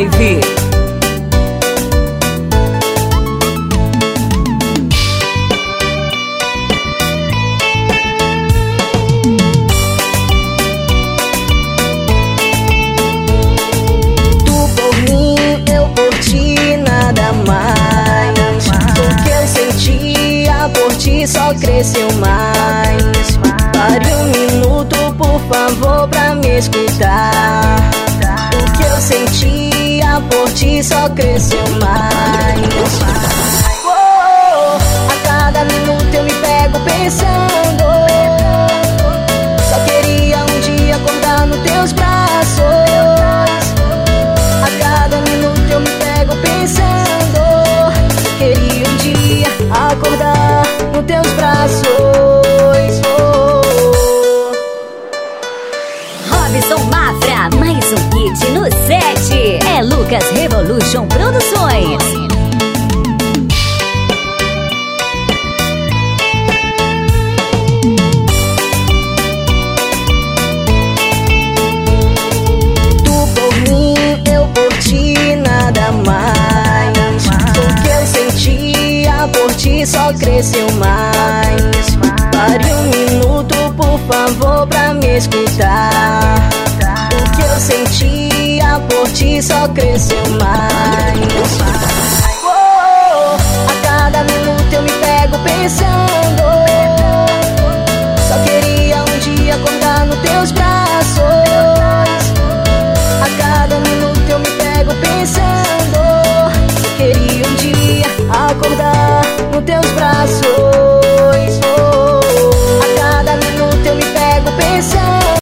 Live. Tu por mim, eu por ti, nada mais. O que eu sentia por ti só cresceu mais. Pare um minuto, por favor, pra me escutar. O que eu senti por ti só cresceu mais. Lucas Revolution Produções. Tu por mim, eu por ti, nada mais. O que eu sentia por ti só cresceu mais. Pare um minuto, por favor, pra me escutar. gente só cresceu mais.